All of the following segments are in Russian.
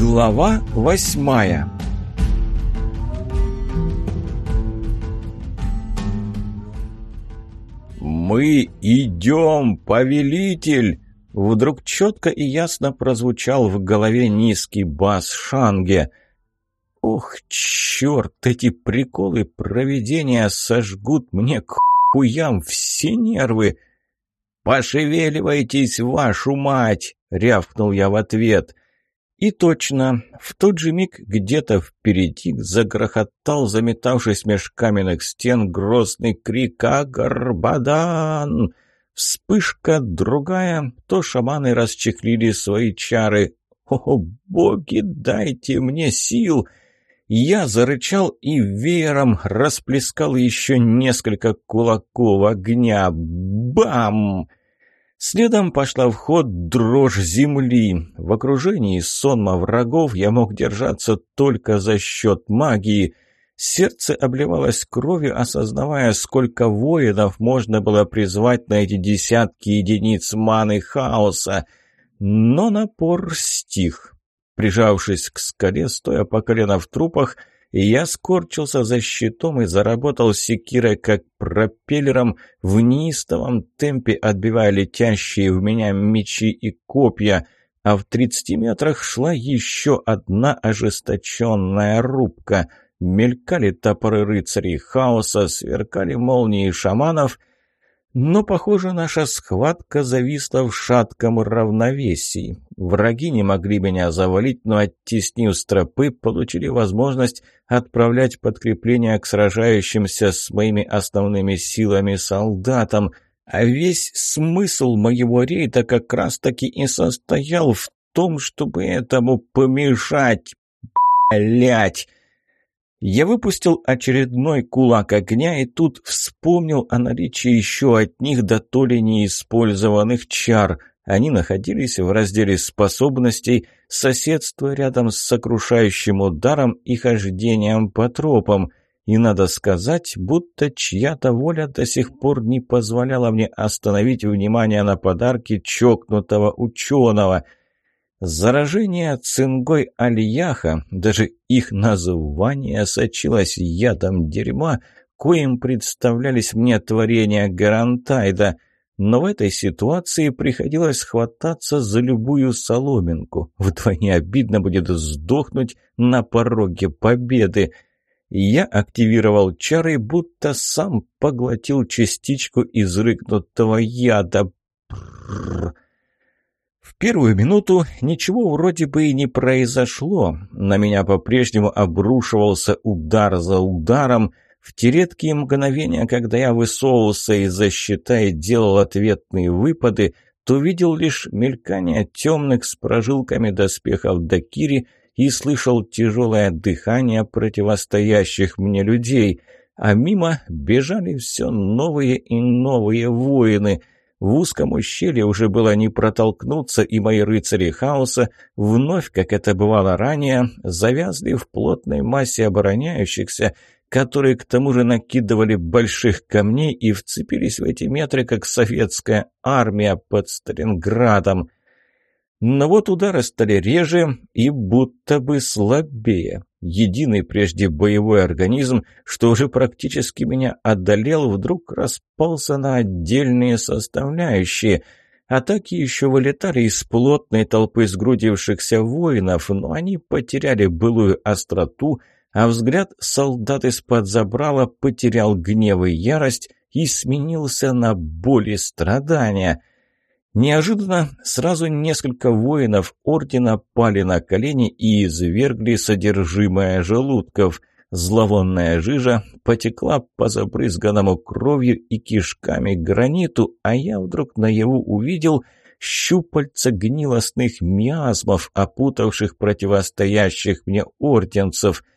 Глава восьмая «Мы идем, повелитель!» Вдруг четко и ясно прозвучал в голове низкий бас Шанге. «Ох, черт, эти приколы проведения сожгут мне к хуям все нервы!» «Пошевеливайтесь, вашу мать!» — рявкнул я в ответ. И точно, в тот же миг где-то впереди загрохотал, заметавшись меж каменных стен, грозный крик «Агарбадан!». Вспышка другая, то шаманы расчехлили свои чары. «О, боги, дайте мне сил!» Я зарычал и веером расплескал еще несколько кулаков огня. Бам! Следом пошла в ход дрожь земли. В окружении сонма врагов я мог держаться только за счет магии. Сердце обливалось кровью, осознавая, сколько воинов можно было призвать на эти десятки единиц маны хаоса. Но напор стих. Прижавшись к скале, стоя по колено в трупах, я скорчился за щитом и заработал секирой как пропеллером в неистовом темпе, отбивая летящие в меня мечи и копья, а в тридцати метрах шла еще одна ожесточенная рубка. Мелькали топоры рыцарей хаоса, сверкали молнии шаманов, но, похоже, наша схватка зависла в шатком равновесии. Враги не могли меня завалить, но, оттеснив стропы, получили возможность отправлять подкрепления к сражающимся с моими основными силами солдатам. А весь смысл моего рейда как раз-таки и состоял в том, чтобы этому помешать. Блять! Я выпустил очередной кулак огня и тут вспомнил о наличии еще от них до то ли неиспользованных чар. Они находились в разделе способностей, соседствуя рядом с сокрушающим ударом и хождением по тропам. И надо сказать, будто чья-то воля до сих пор не позволяла мне остановить внимание на подарки чокнутого ученого — Заражение цингой альяха, даже их название сочилось ядом дерьма, коим представлялись мне творения Гарантайда, но в этой ситуации приходилось хвататься за любую соломинку. Вдвойне обидно будет сдохнуть на пороге победы. Я активировал чары, будто сам поглотил частичку изрыгнутого яда. Бррр. Первую минуту ничего вроде бы и не произошло. На меня по-прежнему обрушивался удар за ударом. В те редкие мгновения, когда я высовывался из-за щита и делал ответные выпады, то видел лишь мелькание темных с прожилками доспехов Дакири и слышал тяжелое дыхание противостоящих мне людей, а мимо бежали все новые и новые воины — в узком ущелье уже было не протолкнуться, и мои рыцари хаоса, вновь, как это бывало ранее, завязли в плотной массе обороняющихся, которые к тому же накидывали больших камней и вцепились в эти метры, как советская армия под Сталинградом. Но вот удары стали реже и будто бы слабее. Единый прежде боевой организм, что уже практически меня одолел, вдруг распался на отдельные составляющие. Атаки еще вылетали из плотной толпы сгрудившихся воинов, но они потеряли былую остроту, а взгляд солдат из-под забрала потерял гнев и ярость и сменился на боль и страдания — Неожиданно сразу несколько воинов ордена пали на колени и извергли содержимое желудков. Зловонная жижа потекла по забрызганному кровью и кишками граниту, а я вдруг наяву увидел щупальца гнилостных миазмов, опутавших противостоящих мне орденцев —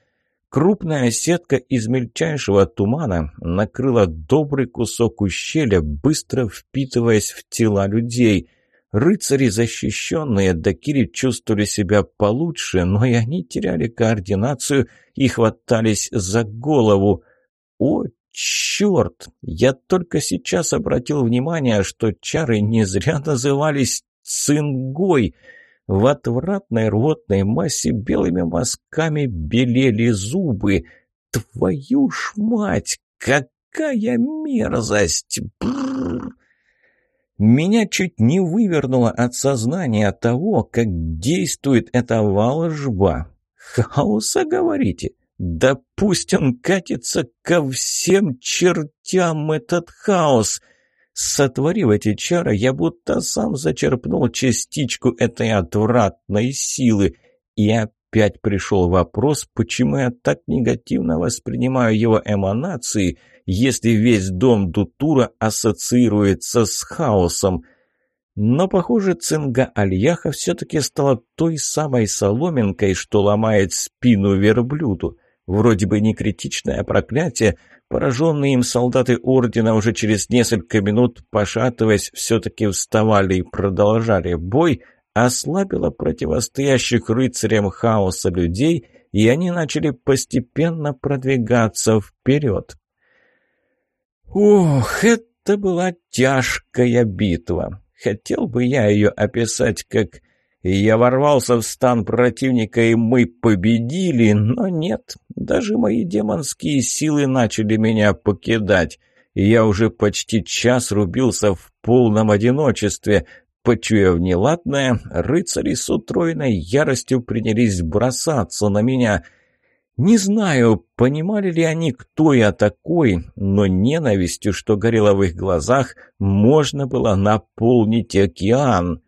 Крупная сетка из мельчайшего тумана накрыла добрый кусок ущелья, быстро впитываясь в тела людей. Рыцари, защищенные Дакири, чувствовали себя получше, но и они теряли координацию и хватались за голову. «О, черт! Я только сейчас обратил внимание, что чары не зря назывались «цингой». В отвратной рвотной массе белыми мазками белели зубы. Твою ж мать, какая мерзость! Бррр! Меня чуть не вывернуло от сознания того, как действует эта волжба. Хаоса, говорите? Да пусть он катится ко всем чертям этот хаос. Сотворив эти чары, я будто сам зачерпнул частичку этой отвратной силы. И опять пришел вопрос, почему я так негативно воспринимаю его эманации – если весь дом Дутура ассоциируется с хаосом. Но, похоже, цинга Альяха все-таки стала той самой соломинкой, что ломает спину верблюду. Вроде бы не критичное проклятие, пораженные им солдаты Ордена уже через несколько минут, пошатываясь, все-таки вставали и продолжали бой, ослабило противостоящих рыцарям хаоса людей, и они начали постепенно продвигаться вперед. Ох, это была тяжкая битва. Хотел бы я ее описать как «я ворвался в стан противника, и мы победили», но нет, даже мои демонские силы начали меня покидать. И я уже почти час рубился в полном одиночестве. Почуяв неладное, рыцари с утроенной яростью принялись бросаться на меня — не знаю, понимали ли они, кто я такой, но ненавистью, что горело в их глазах, можно было наполнить океан.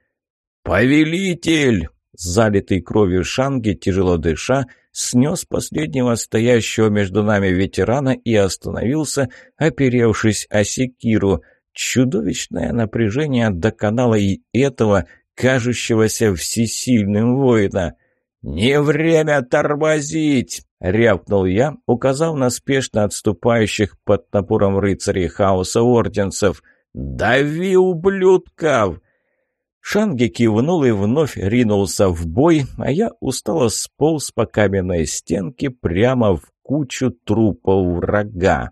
«Повелитель!» Залитый кровью Шанги, тяжело дыша, снес последнего стоящего между нами ветерана и остановился, оперевшись о секиру. Чудовищное напряжение доконало и этого, кажущегося всесильным воина. «Не время тормозить!» — рявкнул я, указав на спешно отступающих под напором рыцарей хаоса орденцев. «Дави, ублюдков!» Шанги кивнул и вновь ринулся в бой, а я устало сполз по каменной стенке прямо в кучу трупов врага.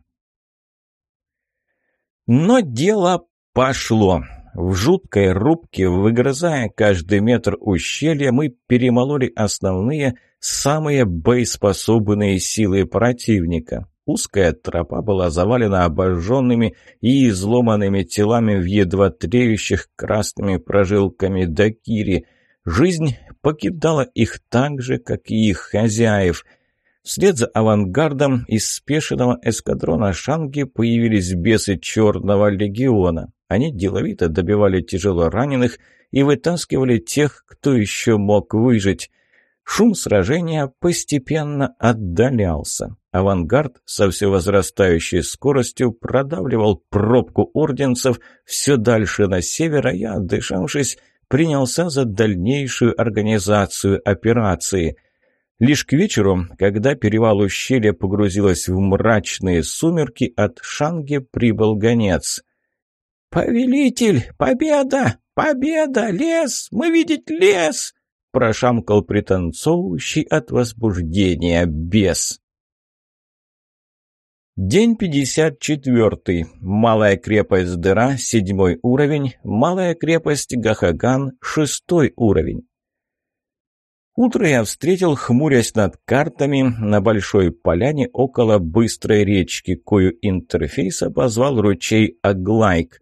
Но дело пошло. В жуткой рубке, выгрызая каждый метр ущелья, мы перемололи основные, самые боеспособные силы противника. Узкая тропа была завалена обожженными и изломанными телами в едва треющих красными прожилками дакири. Жизнь покидала их так же, как и их хозяев — Вслед за авангардом из спешенного эскадрона Шанги появились бесы Черного легиона. Они деловито добивали тяжело раненых и вытаскивали тех, кто еще мог выжить. Шум сражения постепенно отдалялся. Авангард со все возрастающей скоростью продавливал пробку орденцев все дальше на север, а я, отдышавшись, принялся за дальнейшую организацию операции. Лишь к вечеру, когда перевал ущелья погрузилась в мрачные сумерки, от Шанги прибыл гонец. «Повелитель! Победа! Победа! Лес! Мы видеть лес!» Прошамкал пританцовывающий от возбуждения бес. День 54. Малая крепость Дыра, седьмой уровень. Малая крепость Гахаган, шестой уровень. Утро я встретил, хмурясь над картами, на большой поляне около быстрой речки, кою интерфейс обозвал ручей Аглайк.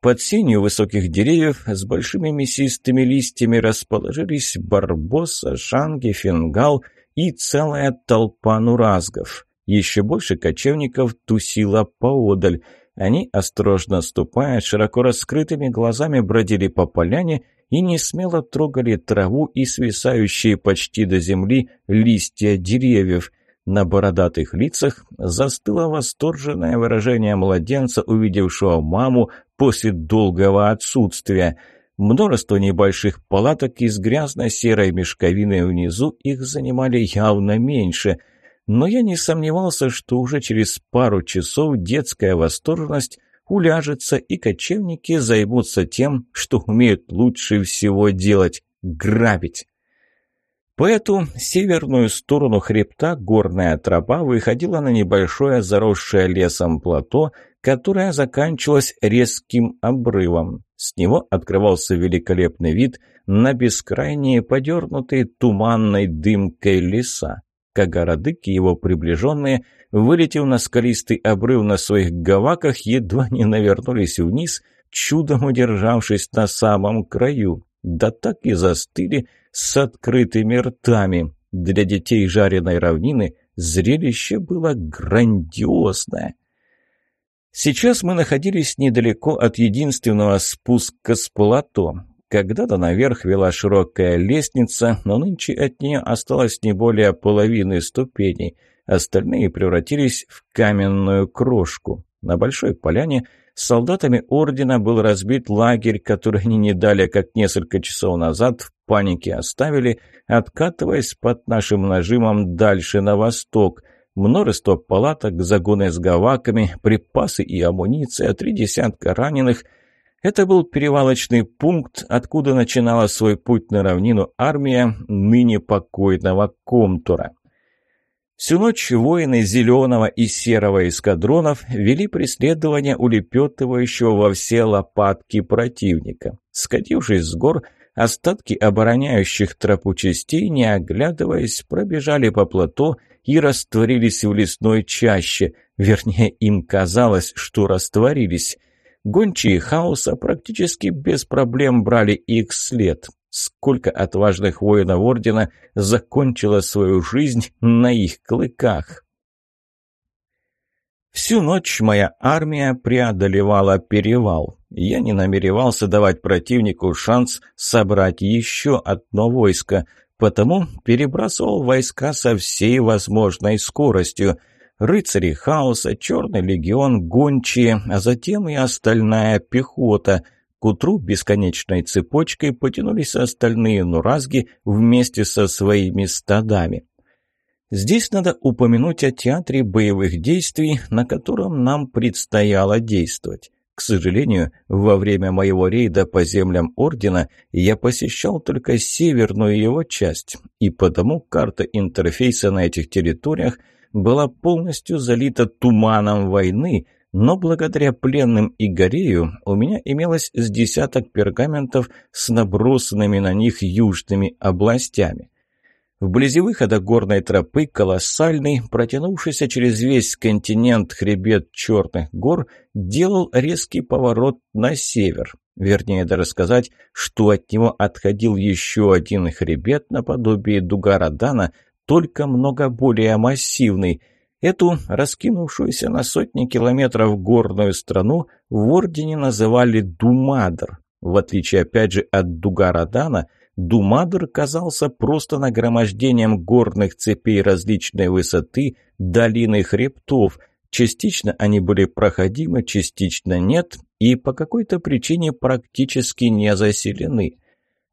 Под сенью высоких деревьев с большими мясистыми листьями расположились барбоса, шанги, фингал и целая толпа нуразгов. Еще больше кочевников тусило поодаль. Они, осторожно ступая, широко раскрытыми глазами бродили по поляне и не смело трогали траву и свисающие почти до земли листья деревьев. На бородатых лицах застыло восторженное выражение младенца, увидевшего маму после долгого отсутствия. Множество небольших палаток из грязно-серой мешковины внизу их занимали явно меньше. Но я не сомневался, что уже через пару часов детская восторженность уляжется, и кочевники займутся тем, что умеют лучше всего делать – грабить. По эту северную сторону хребта горная тропа выходила на небольшое заросшее лесом плато, которое заканчивалось резким обрывом. С него открывался великолепный вид на бескрайние подернутые туманной дымкой леса. Кагарадык и его приближенные, вылетев на скалистый обрыв на своих гаваках, едва не навернулись вниз, чудом удержавшись на самом краю. Да так и застыли с открытыми ртами. Для детей жареной равнины зрелище было грандиозное. Сейчас мы находились недалеко от единственного спуска с плато. Когда-то наверх вела широкая лестница, но нынче от нее осталось не более половины ступеней. Остальные превратились в каменную крошку. На большой поляне солдатами ордена был разбит лагерь, который они не дали, как несколько часов назад, в панике оставили, откатываясь под нашим нажимом дальше на восток – множество палаток, загоны с гаваками, припасы и амуниция, три десятка раненых. Это был перевалочный пункт, откуда начинала свой путь на равнину армия ныне покойного Комтура. Всю ночь воины зеленого и серого эскадронов вели преследование улепетывающего во все лопатки противника. Скатившись с гор, остатки обороняющих тропу частей, не оглядываясь, пробежали по плато и растворились в лесной чаще. Вернее, им казалось, что растворились. Гончие хаоса практически без проблем брали их след. Сколько отважных воинов Ордена закончило свою жизнь на их клыках. Всю ночь моя армия преодолевала перевал. Я не намеревался давать противнику шанс собрать еще одно войско – потому перебрасывал войска со всей возможной скоростью. Рыцари хаоса, Черный легион, гончие, а затем и остальная пехота. К утру бесконечной цепочкой потянулись остальные нуразги вместе со своими стадами. Здесь надо упомянуть о театре боевых действий, на котором нам предстояло действовать. К сожалению, во время моего рейда по землям Ордена я посещал только северную его часть, и потому карта интерфейса на этих территориях была полностью залита туманом войны, но благодаря пленным и Горею у меня имелось с десяток пергаментов с набросанными на них южными областями. Вблизи выхода горной тропы колоссальный, протянувшийся через весь континент хребет Черных гор, делал резкий поворот на север. Вернее, даже сказать, что от него отходил еще один хребет наподобие Дугарадана, только много более массивный. Эту, раскинувшуюся на сотни километров горную страну, в Ордене называли Думадр. В отличие, опять же, от Дугарадана – Думадр казался просто нагромождением горных цепей различной высоты, долины хребтов. Частично они были проходимы, частично нет, и по какой-то причине практически не заселены.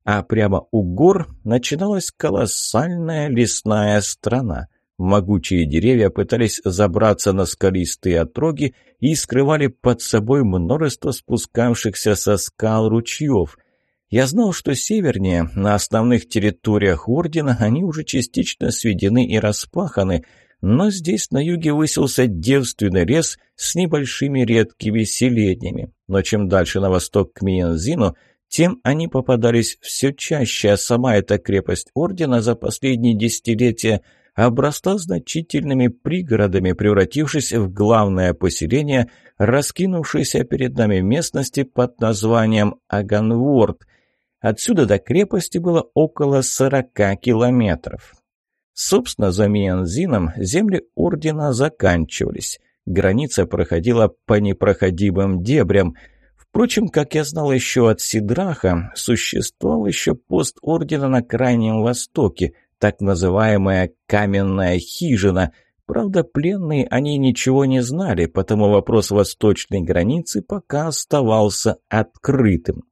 А прямо у гор начиналась колоссальная лесная страна. Могучие деревья пытались забраться на скалистые отроги и скрывали под собой множество спускавшихся со скал ручьев – я знал, что севернее, на основных территориях Ордена, они уже частично сведены и распаханы, но здесь на юге высился девственный лес с небольшими редкими селениями. Но чем дальше на восток к Миензину, тем они попадались все чаще, а сама эта крепость Ордена за последние десятилетия обросла значительными пригородами, превратившись в главное поселение, раскинувшееся перед нами местности под названием Аганворд – Отсюда до крепости было около 40 километров. Собственно, за Мианзином земли ордена заканчивались. Граница проходила по непроходимым дебрям. Впрочем, как я знал еще от Сидраха, существовал еще пост ордена на Крайнем Востоке, так называемая «каменная хижина», Правда, пленные они ничего не знали, потому вопрос восточной границы пока оставался открытым.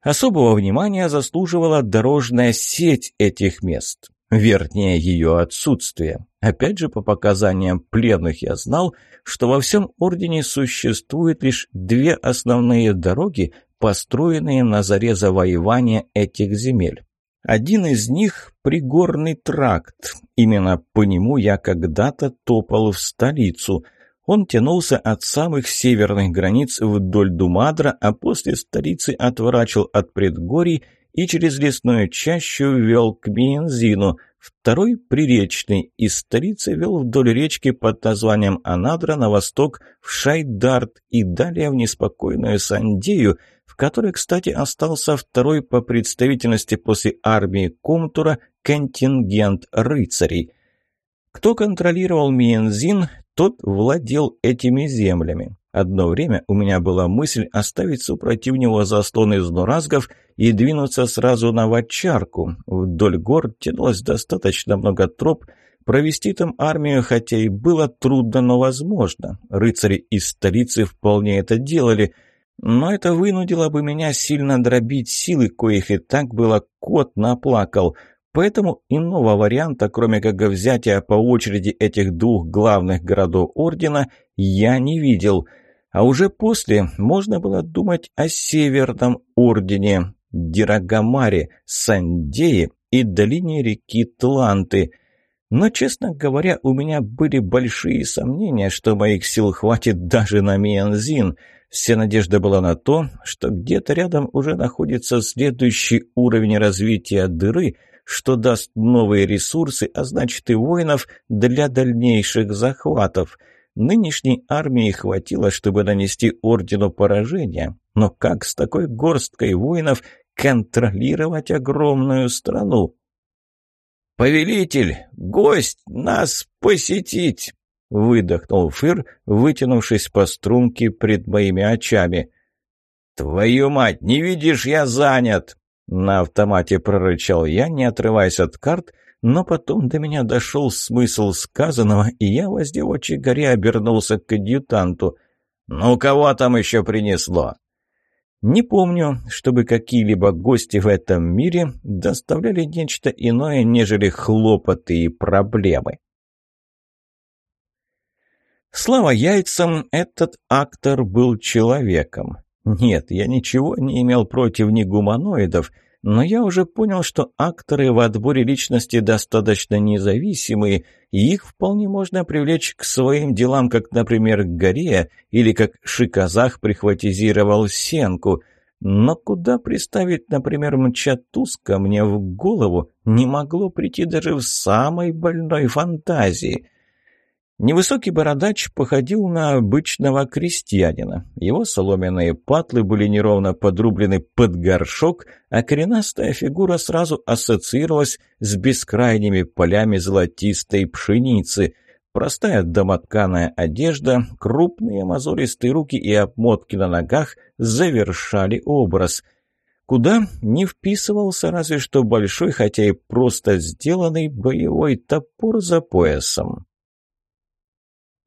Особого внимания заслуживала дорожная сеть этих мест, вернее ее отсутствие. Опять же, по показаниям пленных я знал, что во всем Ордене существует лишь две основные дороги, построенные на заре завоевания этих земель. Один из них – Пригорный тракт. Именно по нему я когда-то топал в столицу – он тянулся от самых северных границ вдоль Думадра, а после столицы отворачивал от предгорий и через лесную чащу вел к Бензину. Второй, приречный, из столицы вел вдоль речки под названием Анадра на восток в Шайдарт и далее в неспокойную Сандею, в которой, кстати, остался второй по представительности после армии Комтура контингент рыцарей. Кто контролировал Миензин, тот владел этими землями. Одно время у меня была мысль оставить супротив него заслон из нуразгов и двинуться сразу на Вачарку. Вдоль гор тянулось достаточно много троп, провести там армию, хотя и было трудно, но возможно. Рыцари из столицы вполне это делали, но это вынудило бы меня сильно дробить силы, коих и так было кот наплакал. Поэтому иного варианта, кроме как взятия по очереди этих двух главных городов Ордена, я не видел – а уже после можно было думать о Северном Ордене, Дирагамаре, Сандее и долине реки Тланты. Но, честно говоря, у меня были большие сомнения, что моих сил хватит даже на Мианзин. Вся надежда была на то, что где-то рядом уже находится следующий уровень развития дыры, что даст новые ресурсы, а значит и воинов для дальнейших захватов – Нынешней армии хватило, чтобы нанести ордену поражение, но как с такой горсткой воинов контролировать огромную страну? «Повелитель, гость, нас посетить!» — выдохнул Фыр, вытянувшись по струнке пред моими очами. «Твою мать, не видишь, я занят!» На автомате прорычал я, не отрываясь от карт но потом до меня дошел смысл сказанного, и я, воздев очи горе, обернулся к адъютанту. «Ну, кого там еще принесло?» Не помню, чтобы какие-либо гости в этом мире доставляли нечто иное, нежели хлопоты и проблемы. Слава яйцам, этот актор был человеком. Нет, я ничего не имел против ни гуманоидов, но я уже понял, что акторы в отборе личности достаточно независимые, и их вполне можно привлечь к своим делам, как, например, Горея, или как Шиказах прихватизировал Сенку. Но куда приставить, например, Мчатуска мне в голову, не могло прийти даже в самой больной фантазии – Невысокий бородач походил на обычного крестьянина. Его соломенные патлы были неровно подрублены под горшок, а коренастая фигура сразу ассоциировалась с бескрайними полями золотистой пшеницы. Простая домотканая одежда, крупные мозолистые руки и обмотки на ногах завершали образ – куда не вписывался разве что большой, хотя и просто сделанный боевой топор за поясом.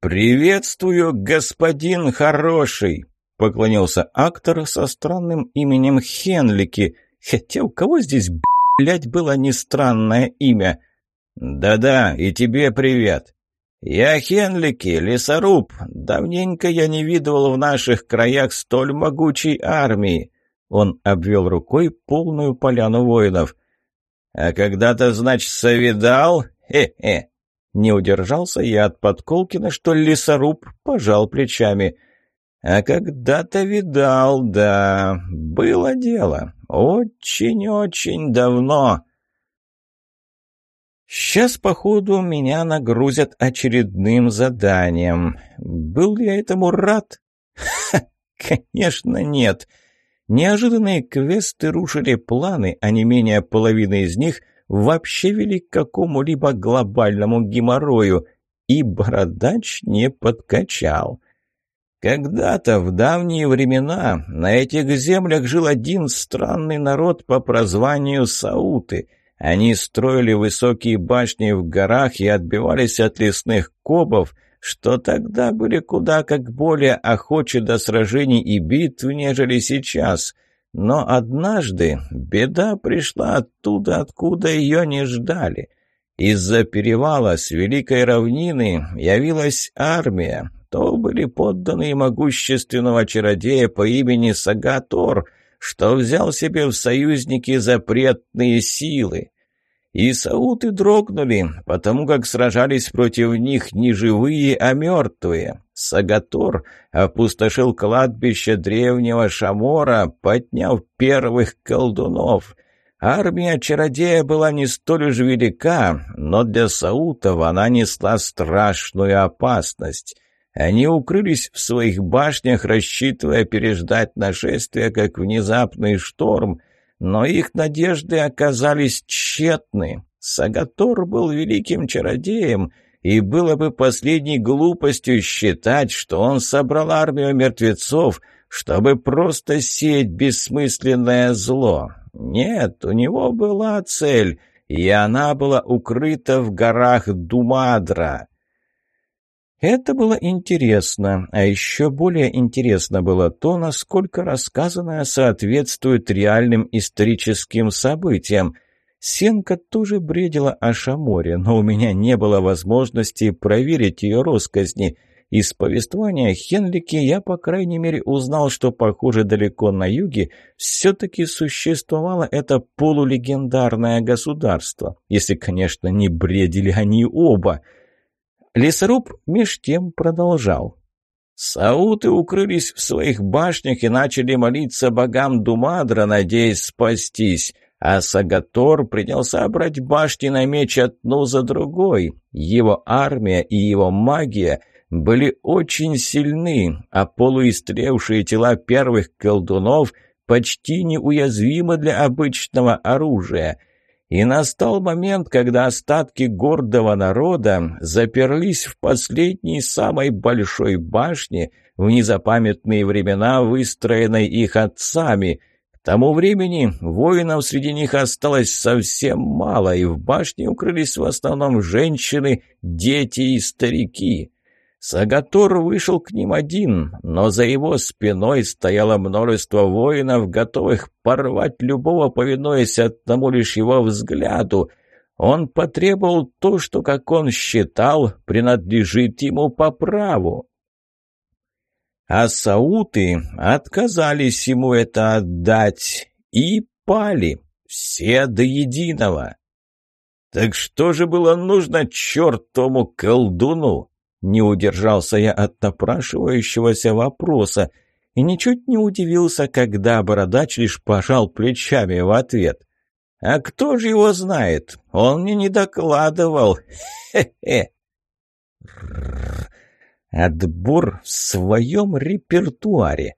«Приветствую, господин хороший!» — поклонился актор со странным именем Хенлики. Хотя у кого здесь, блядь, было не странное имя? «Да-да, и тебе привет!» «Я Хенлики, лесоруб. Давненько я не видывал в наших краях столь могучей армии». Он обвел рукой полную поляну воинов. «А когда-то, значит, совидал? Хе-хе!» Не удержался я от подколки, на что лесоруб пожал плечами. А когда-то видал, да, было дело. Очень-очень давно. Сейчас, походу, меня нагрузят очередным заданием. Был я этому рад? Ха, конечно, нет. Неожиданные квесты рушили планы, а не менее половины из них — вообще вели к какому-либо глобальному геморрою, и бородач не подкачал. Когда-то, в давние времена, на этих землях жил один странный народ по прозванию Сауты. Они строили высокие башни в горах и отбивались от лесных кобов, что тогда были куда как более охочи до сражений и битв, нежели сейчас. Но однажды беда пришла оттуда, откуда ее не ждали. Из-за перевала с Великой равнины явилась армия. То были подданные могущественного чародея по имени Сагатор, что взял себе в союзники запретные силы. И сауты дрогнули, потому как сражались против них не живые, а мертвые. Сагатор опустошил кладбище древнего Шамора, подняв первых колдунов. Армия чародея была не столь уж велика, но для саутов она несла страшную опасность. Они укрылись в своих башнях, рассчитывая переждать нашествие, как внезапный шторм, но их надежды оказались тщетны. Сагатор был великим чародеем, и было бы последней глупостью считать, что он собрал армию мертвецов, чтобы просто сеять бессмысленное зло. Нет, у него была цель, и она была укрыта в горах Думадра. Это было интересно, а еще более интересно было то, насколько рассказанное соответствует реальным историческим событиям. Сенка тоже бредила о Шаморе, но у меня не было возможности проверить ее росказни. Из повествования Хенлики я, по крайней мере, узнал, что, похоже, далеко на юге все-таки существовало это полулегендарное государство, если, конечно, не бредили они оба – Лесоруб меж тем продолжал. Сауты укрылись в своих башнях и начали молиться богам Думадра, надеясь спастись, а Сагатор принялся брать башни на меч одну за другой. Его армия и его магия были очень сильны, а полуистревшие тела первых колдунов почти неуязвимы для обычного оружия — и настал момент, когда остатки гордого народа заперлись в последней самой большой башне в незапамятные времена, выстроенной их отцами. К тому времени воинов среди них осталось совсем мало, и в башне укрылись в основном женщины, дети и старики. Сагатор вышел к ним один, но за его спиной стояло множество воинов, готовых порвать любого, повинуясь одному лишь его взгляду. Он потребовал то, что, как он считал, принадлежит ему по праву. А сауты отказались ему это отдать и пали, все до единого. Так что же было нужно чертовому колдуну? Не удержался я от напрашивающегося вопроса и ничуть не удивился, когда бородач лишь пожал плечами в ответ. «А кто же его знает? Он мне не докладывал. Хе-хе!» Отбор в своем репертуаре.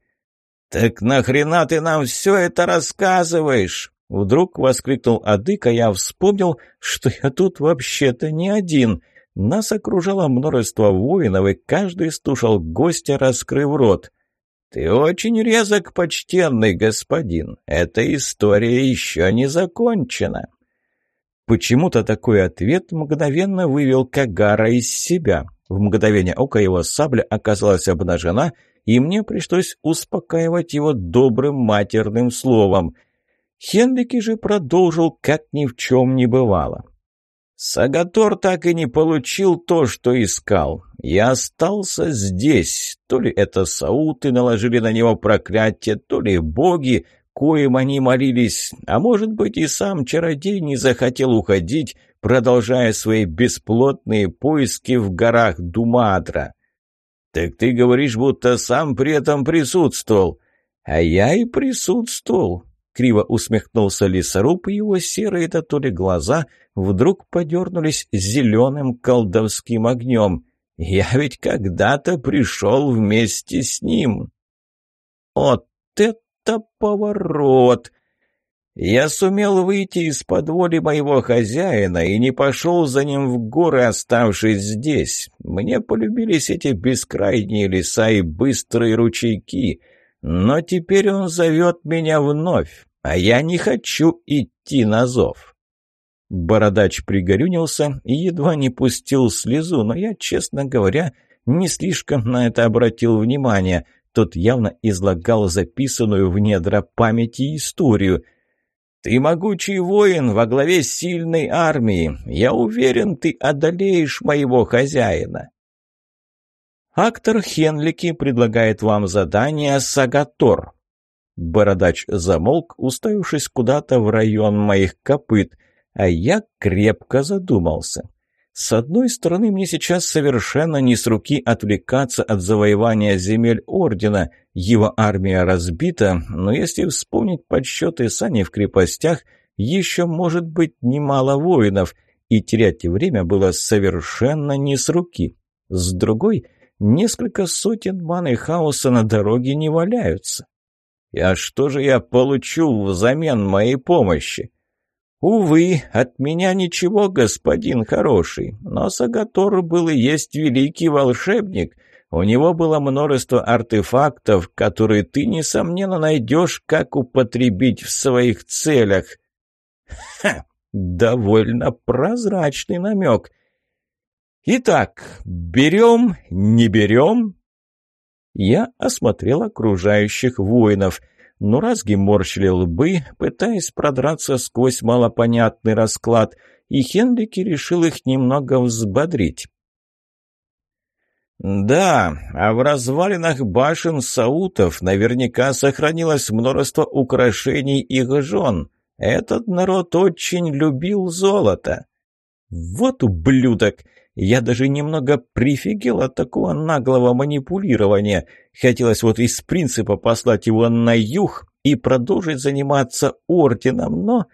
«Так нахрена ты нам все это рассказываешь?» Вдруг воскликнул Адык, а я вспомнил, что я тут вообще-то не один — нас окружало множество воинов, и каждый слушал гостя, раскрыв рот. «Ты очень резок, почтенный господин. Эта история еще не закончена». Почему-то такой ответ мгновенно вывел Кагара из себя. В мгновение ока его сабля оказалась обнажена, и мне пришлось успокаивать его добрым матерным словом. Хенрики же продолжил, как ни в чем не бывало. Сагатор так и не получил то, что искал. Я остался здесь. То ли это сауты наложили на него проклятие, то ли боги, коим они молились, а может быть и сам чародей не захотел уходить, продолжая свои бесплотные поиски в горах Думадра. «Так ты говоришь, будто сам при этом присутствовал». «А я и присутствовал. Криво усмехнулся лесоруб, и его серые то то ли глаза вдруг подернулись зеленым колдовским огнем. «Я ведь когда-то пришел вместе с ним!» «Вот это поворот!» Я сумел выйти из-под воли моего хозяина и не пошел за ним в горы, оставшись здесь. Мне полюбились эти бескрайние леса и быстрые ручейки — но теперь он зовет меня вновь, а я не хочу идти на зов. Бородач пригорюнился и едва не пустил слезу, но я, честно говоря, не слишком на это обратил внимание. Тот явно излагал записанную в недра памяти историю. «Ты могучий воин во главе сильной армии. Я уверен, ты одолеешь моего хозяина. Актор Хенлики предлагает вам задание «Сагатор». Бородач замолк, уставившись куда-то в район моих копыт, а я крепко задумался. С одной стороны, мне сейчас совершенно не с руки отвлекаться от завоевания земель Ордена, его армия разбита, но если вспомнить подсчеты Сани в крепостях, еще может быть немало воинов, и терять время было совершенно не с руки. С другой, несколько сотен маны хаоса на дороге не валяются. А что же я получу взамен моей помощи? Увы, от меня ничего, господин хороший, но Сагатор был и есть великий волшебник. У него было множество артефактов, которые ты, несомненно, найдешь, как употребить в своих целях. Ха! Довольно прозрачный намек. Итак, берем, не берем? Я осмотрел окружающих воинов. Но разги морщили лбы, пытаясь продраться сквозь малопонятный расклад, и Хенрики решил их немного взбодрить. «Да, а в развалинах башен саутов наверняка сохранилось множество украшений их жен. Этот народ очень любил золото». «Вот ублюдок! Я даже немного прифигел от такого наглого манипулирования. Хотелось вот из принципа послать его на юг и продолжить заниматься орденом, но...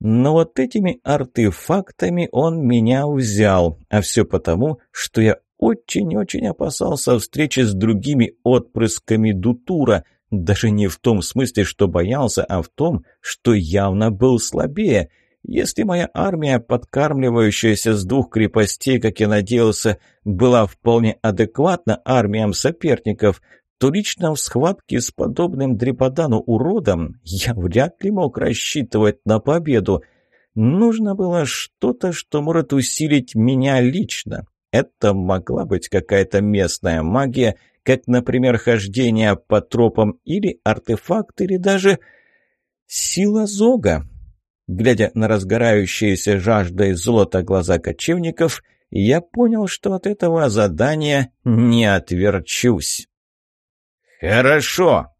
Но вот этими артефактами он меня взял, а все потому, что я очень-очень опасался встречи с другими отпрысками Дутура, даже не в том смысле, что боялся, а в том, что явно был слабее — если моя армия, подкармливающаяся с двух крепостей, как я надеялся, была вполне адекватна армиям соперников, то лично в схватке с подобным Дреподану уродом я вряд ли мог рассчитывать на победу. Нужно было что-то, что может усилить меня лично. Это могла быть какая-то местная магия, как, например, хождение по тропам или артефакт, или даже сила Зога. Глядя на разгорающиеся жаждой золота глаза кочевников, я понял, что от этого задания не отверчусь. «Хорошо!»